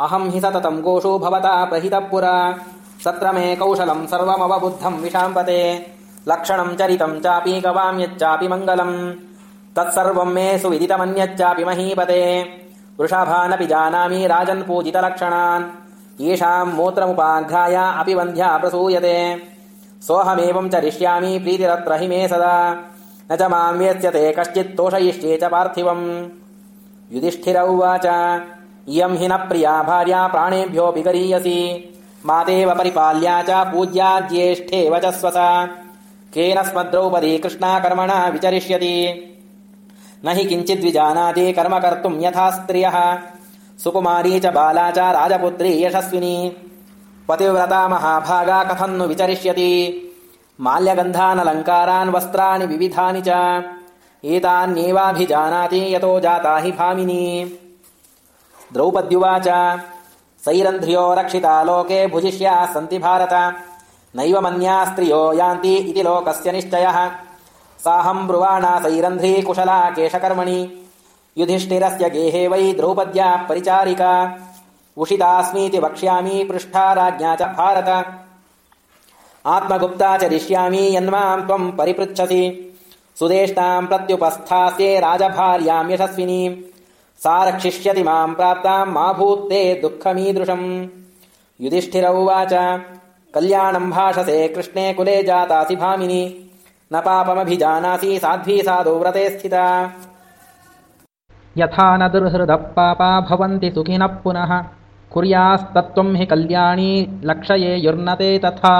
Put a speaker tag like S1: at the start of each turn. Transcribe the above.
S1: अहं हि सततं गोषो भवता प्रहितः पुरा। सत्र मे कौशलं सर्वमवबुद्धं विशाम्पते। लक्षणं चरितं चापि गवां यच्चापि मङ्गलम्। तत्सर्वं मे सुविदितमन्यच्चापि महीपते। वृषभानपि जानामि राजन् पूजितलक्षणान्। येषां मूत्रमुपाघ्राय अपि वन्ध्या प्रसूयते। सोऽहमेवं चरिष्यामि प्रीतिरत्र हि मे सदा। न च मां वेत्स्यते कश्चित् तोषयिष्ये च पार्थिवम्। युधिष्ठिर उवाच इयं हि न प्रिया भार्या प्राणेभ्योऽपि गरीयसी मातेव परिपाल्या च पूज्या ज्येष्ठे वचस्वसा। केन स्मद्रौपदी कृष्णा कर्मणा विचरिष्यति। न हि किञ्चिद्विजानाति कर्म कर्तुं यथा स्त्रियः। सुकुमारी च बाला च राजपुत्री यशस्विनी। पतिव्रता महाभागा कथं नु विचरिष्यति। माल्यगन्धानलङ्कारान् वस्त्राणि विविधानि च। एतान्येवाभिजानाति यतो जाता हि भामिनी द्रौपद्युवाच। सैरन्ध्र्यो रक्षिता लोके भुजिष्याः सन्ति भारत। नैव मन्या स्त्रियो यान्ति इति लोकस्य निश्चयः। साहं ब्रुवाणा सैरन्ध्री कुशला केशकर्मणि। युधिष्ठिरस्य गेहे वै द्रौपद्या परिचारिका। उषितास्मीति वक्ष्यामि पृष्ठा राज्ञा च भारत। आत्मगुप्ता चरिष्यामि यन्मां त्वं परिपृच्छसि। सुदेष्टां प्रत्युपस्थास्ये राजभार्यां यशस्विनीं सा रक्षिष्यति मां प्राप्तां मा भूत्ते दुःखमीदृशम्। युधिष्ठिर उवाच कल्याणं भाषसे कृष्णे कुले जातासि भामिनि न पापमभिजानासि साध्वी साधु व्रते स्थिता।
S2: यथा न दुर्हृदः पापा भवन्ति सुखिनः पुनः कुर्यास्तत्त्वं हि कल्याणी लक्षये युर्नते तथा